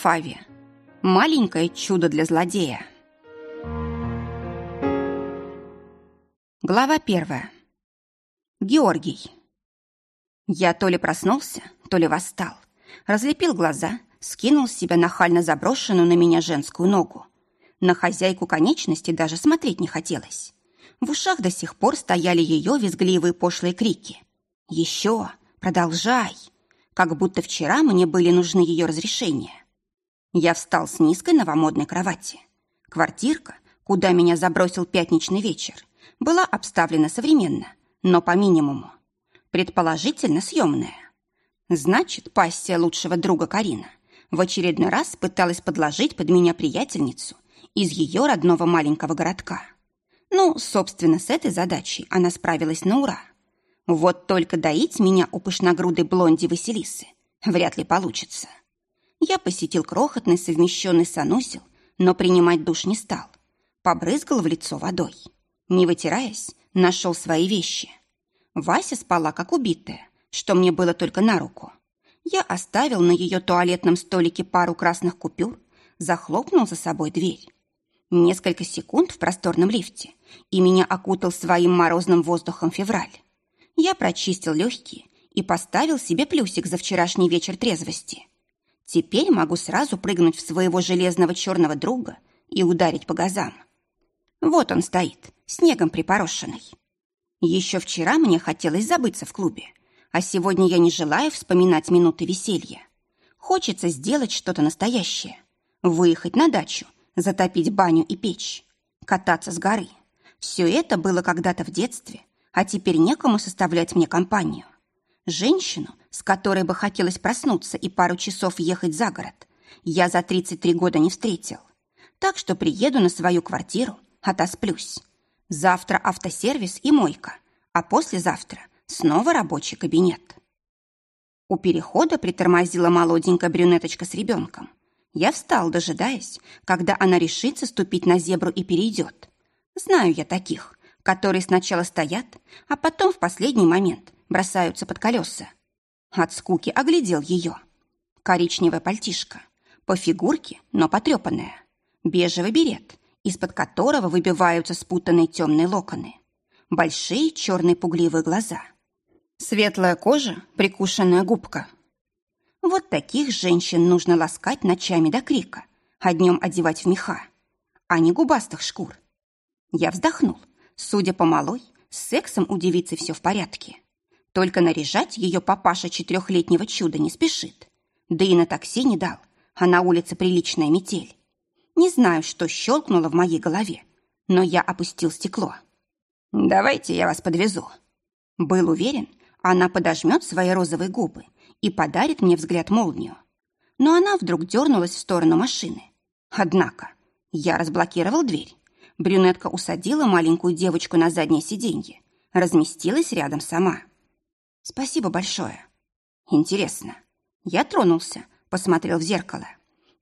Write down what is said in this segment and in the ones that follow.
Фави. Маленькое чудо для злодея. Глава первая. Георгий. Я то ли проснулся, то ли восстал. Разлепил глаза, скинул с себя нахально заброшенную на меня женскую ногу. На хозяйку конечности даже смотреть не хотелось. В ушах до сих пор стояли ее визгливые пошлые крики. «Еще! Продолжай!» Как будто вчера мне были нужны ее разрешения. Я встал с низкой новомодной кровати. Квартирка, куда меня забросил пятничный вечер, была обставлена современно, но по минимуму. Предположительно, съемная. Значит, пассия лучшего друга Карина в очередной раз пыталась подложить под меня приятельницу из ее родного маленького городка. Ну, собственно, с этой задачей она справилась на ура. Вот только доить меня у пышногрудой блонди Василисы вряд ли получится. Я посетил крохотный совмещенный санузел, но принимать душ не стал. Побрызгал в лицо водой. Не вытираясь, нашел свои вещи. Вася спала как убитая, что мне было только на руку. Я оставил на ее туалетном столике пару красных купюр, захлопнул за собой дверь. Несколько секунд в просторном лифте, и меня окутал своим морозным воздухом февраль. Я прочистил легкие и поставил себе плюсик за вчерашний вечер трезвости. Теперь могу сразу прыгнуть в своего железного черного друга и ударить по газам. Вот он стоит, снегом припорошенный. Еще вчера мне хотелось забыться в клубе, а сегодня я не желаю вспоминать минуты веселья. Хочется сделать что-то настоящее. Выехать на дачу, затопить баню и печь, кататься с горы. Все это было когда-то в детстве, а теперь некому составлять мне компанию. Женщину, с которой бы хотелось проснуться и пару часов ехать за город, я за 33 года не встретил. Так что приеду на свою квартиру, отосплюсь. Завтра автосервис и мойка, а послезавтра снова рабочий кабинет. У перехода притормозила молоденькая брюнеточка с ребенком. Я встал, дожидаясь, когда она решится ступить на зебру и перейдет. Знаю я таких, которые сначала стоят, а потом в последний момент бросаются под колеса. От скуки оглядел ее. Коричневая пальтишка. По фигурке, но потрепанная. Бежевый берет, из-под которого выбиваются спутанные темные локоны. Большие черные пугливые глаза. Светлая кожа, прикушенная губка. Вот таких женщин нужно ласкать ночами до крика, а днем одевать в меха, а не губастых шкур. Я вздохнул. Судя по малой, с сексом у девицы все в порядке. Только наряжать ее папаша четырехлетнего чуда не спешит. Да и на такси не дал, а на улице приличная метель. Не знаю, что щелкнуло в моей голове, но я опустил стекло. «Давайте я вас подвезу». Был уверен, она подожмет свои розовые губы и подарит мне взгляд молнию. Но она вдруг дернулась в сторону машины. Однако я разблокировал дверь Брюнетка усадила маленькую девочку на заднее сиденье, разместилась рядом сама. «Спасибо большое». «Интересно». Я тронулся, посмотрел в зеркало.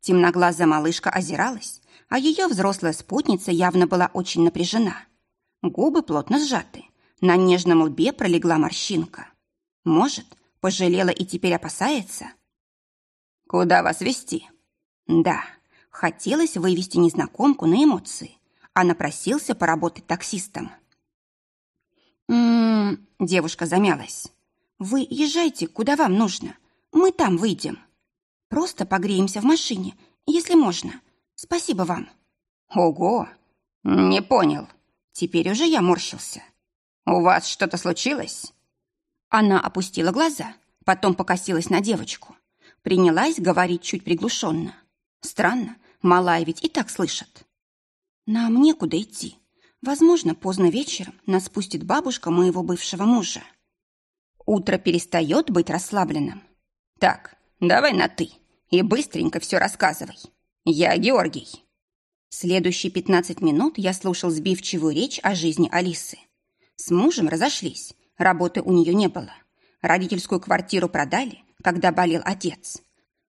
Темноглазая малышка озиралась, а ее взрослая спутница явно была очень напряжена. Губы плотно сжаты, на нежном лбе пролегла морщинка. Может, пожалела и теперь опасается? «Куда вас вести? Да, хотелось вывести незнакомку на эмоции, а напросился поработать таксистом. «М-м-м», девушка замялась. «Вы езжайте, куда вам нужно. Мы там выйдем. Просто погреемся в машине, если можно. Спасибо вам». «Ого! Не понял. Теперь уже я морщился. У вас что-то случилось?» Она опустила глаза, потом покосилась на девочку. Принялась говорить чуть приглушенно. Странно, малая ведь и так слышит. Нам некуда идти. Возможно, поздно вечером нас спустит бабушка моего бывшего мужа. Утро перестает быть расслабленным. Так, давай на «ты» и быстренько все рассказывай. Я Георгий. Следующие пятнадцать минут я слушал сбивчивую речь о жизни Алисы. С мужем разошлись, работы у нее не было. Родительскую квартиру продали, когда болел отец.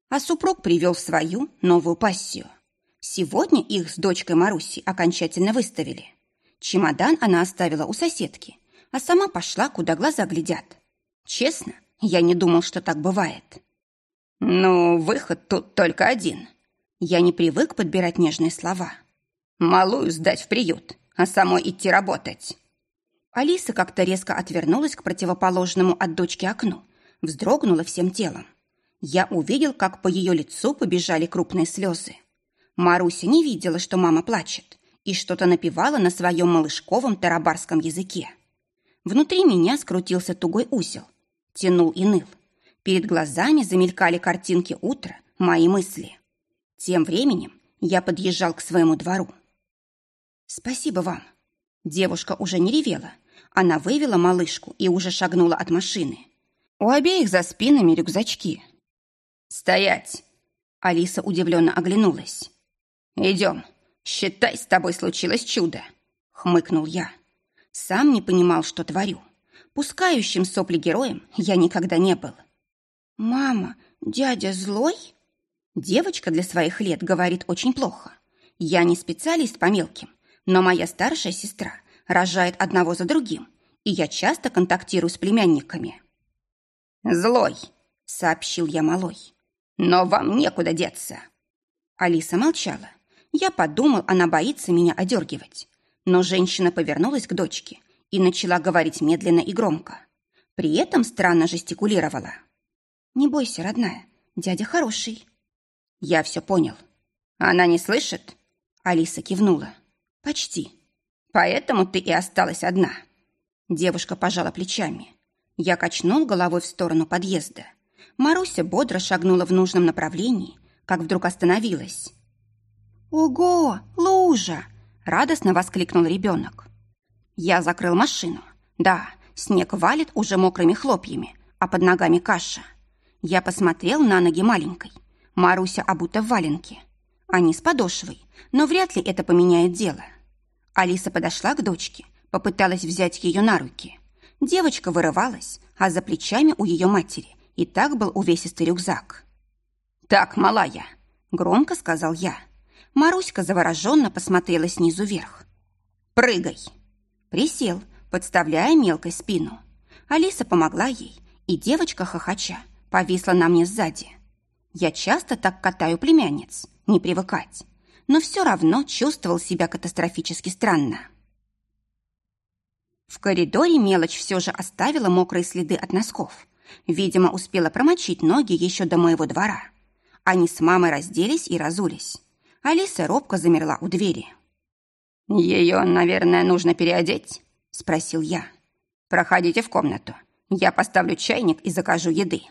А супруг привел в свою новую пассию – Сегодня их с дочкой Маруси окончательно выставили. Чемодан она оставила у соседки, а сама пошла, куда глаза глядят. Честно, я не думал, что так бывает. «Ну, выход тут только один», Я не привык подбирать нежные слова. «Малую сдать в приют, а самой идти работать». Алиса как-то резко отвернулась к противоположному от дочки окну, вздрогнула всем телом. Я увидел, как по ее лицу побежали крупные слезы. Маруся не видела, что мама плачет, и что-то напевала на своем малышковом тарабарском языке. Внутри меня скрутился тугой узел, тянул и ныл. Перед глазами замелькали картинки утра, мои мысли. Тем временем я подъезжал к своему двору. «Спасибо вам». Девушка уже не ревела. Она вывела малышку и уже шагнула от машины. У обеих за спинами рюкзачки. «Стоять!» Алиса удивленно оглянулась. «Идем. Считай, с тобой случилось чудо!» Хмыкнул я. Сам не понимал, что творю. Пускающим сопли героем я никогда не был. «Мама, дядя злой?» Девочка для своих лет говорит очень плохо. Я не специалист по мелким, но моя старшая сестра рожает одного за другим, и я часто контактирую с племянниками. «Злой», — сообщил я малой. «Но вам некуда деться». Алиса молчала. Я подумал, она боится меня одергивать. Но женщина повернулась к дочке и начала говорить медленно и громко. При этом странно жестикулировала. «Не бойся, родная, дядя хороший». Я все понял. «Она не слышит?» Алиса кивнула. «Почти. Поэтому ты и осталась одна». Девушка пожала плечами. Я качнул головой в сторону подъезда. Маруся бодро шагнула в нужном направлении, как вдруг остановилась. «Ого, лужа!» – радостно воскликнул ребенок. Я закрыл машину. Да, снег валит уже мокрыми хлопьями, а под ногами каша. Я посмотрел на ноги маленькой. Маруся обута в валенке. Они с подошвой, но вряд ли это поменяет дело. Алиса подошла к дочке, попыталась взять ее на руки. Девочка вырывалась, а за плечами у ее матери и так был увесистый рюкзак. «Так, малая!» — громко сказал я. Маруська завороженно посмотрела снизу вверх. «Прыгай!» Присел, подставляя мелкой спину. Алиса помогла ей, и девочка, хохоча, повисла на мне сзади. Я часто так катаю племянниц, не привыкать, но все равно чувствовал себя катастрофически странно. В коридоре мелочь все же оставила мокрые следы от носков. Видимо, успела промочить ноги еще до моего двора. Они с мамой разделись и разулись. Алиса робко замерла у двери. «Ее, наверное, нужно переодеть?» – спросил я. «Проходите в комнату. Я поставлю чайник и закажу еды».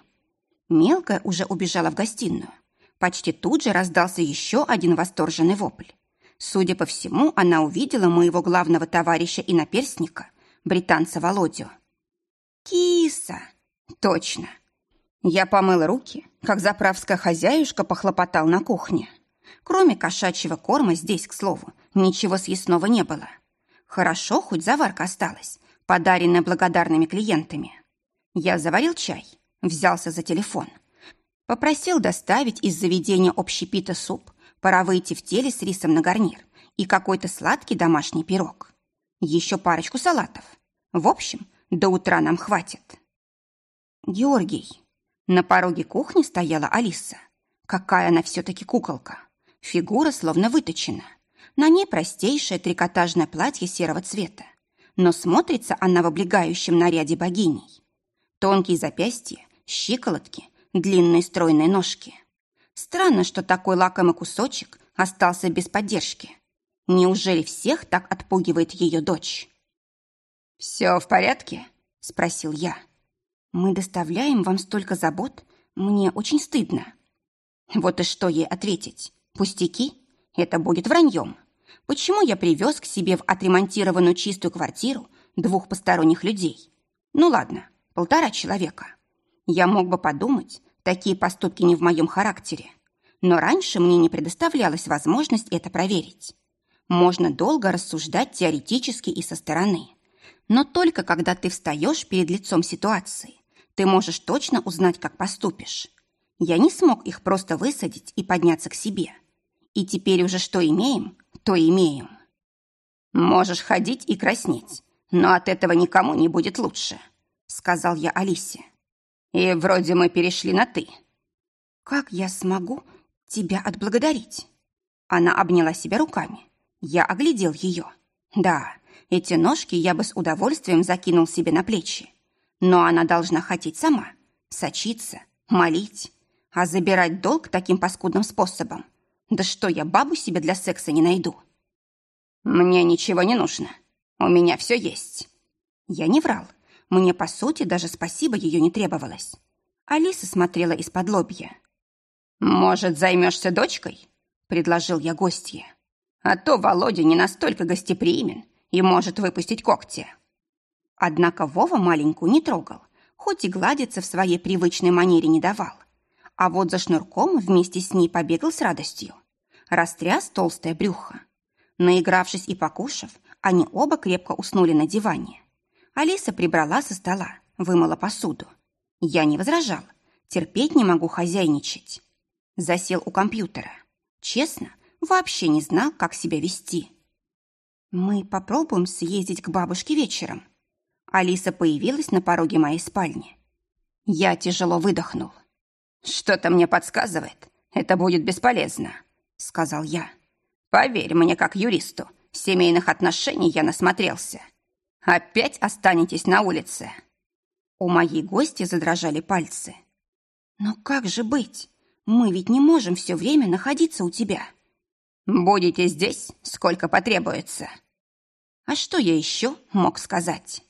Мелкая уже убежала в гостиную. Почти тут же раздался еще один восторженный вопль. Судя по всему, она увидела моего главного товарища и наперстника, британца Володю. «Киса!» «Точно!» Я помыл руки, как заправская хозяюшка похлопотал на кухне. Кроме кошачьего корма здесь, к слову, ничего съестного не было. Хорошо, хоть заварка осталась, подаренная благодарными клиентами. Я заварил чай, взялся за телефон. Попросил доставить из заведения общепита суп, в теле с рисом на гарнир и какой-то сладкий домашний пирог. Еще парочку салатов. В общем, до утра нам хватит. Георгий. На пороге кухни стояла Алиса. Какая она все-таки куколка. Фигура словно выточена. На ней простейшее трикотажное платье серого цвета. Но смотрится она в облегающем наряде богиней. Тонкие запястья, щиколотки, длинные стройные ножки. Странно, что такой лакомый кусочек остался без поддержки. Неужели всех так отпугивает ее дочь? «Все в порядке?» – спросил я. «Мы доставляем вам столько забот, мне очень стыдно». Вот и что ей ответить? Пустяки? Это будет враньем. Почему я привез к себе в отремонтированную чистую квартиру двух посторонних людей? Ну ладно, полтора человека. Я мог бы подумать, такие поступки не в моем характере. Но раньше мне не предоставлялась возможность это проверить. Можно долго рассуждать теоретически и со стороны. Но только когда ты встаешь перед лицом ситуации, ты можешь точно узнать, как поступишь. Я не смог их просто высадить и подняться к себе. И теперь уже что имеем, то имеем. Можешь ходить и краснеть, но от этого никому не будет лучше, сказал я Алисе. И вроде мы перешли на «ты». Как я смогу тебя отблагодарить». Она обняла себя руками. Я оглядел ее. Да, эти ножки я бы с удовольствием закинул себе на плечи. Но она должна хотеть сама, сочиться, молить. А забирать долг таким паскудным способом? Да что я бабу себе для секса не найду? Мне ничего не нужно. У меня все есть. Я не врал. Мне, по сути, даже спасибо ее не требовалось. Алиса смотрела из-под лобья. «Может, займешься дочкой?» – предложил я гостье. «А то Володя не настолько гостеприимен и может выпустить когти». Однако Вова маленькую не трогал, хоть и гладиться в своей привычной манере не давал. А вот за шнурком вместе с ней побегал с радостью. Растряс толстое брюхо. Наигравшись и покушав, они оба крепко уснули на диване. Алиса прибрала со стола, вымыла посуду. Я не возражал. Терпеть не могу хозяйничать. Засел у компьютера. Честно, вообще не знал, как себя вести. Мы попробуем съездить к бабушке вечером. Алиса появилась на пороге моей спальни. Я тяжело выдохнул. «Что-то мне подсказывает, это будет бесполезно», — сказал я. «Поверь мне, как юристу, семейных отношений я насмотрелся. Опять останетесь на улице. У моей гости задрожали пальцы. Но как же быть? Мы ведь не можем все время находиться у тебя. Будете здесь, сколько потребуется. А что я еще мог сказать?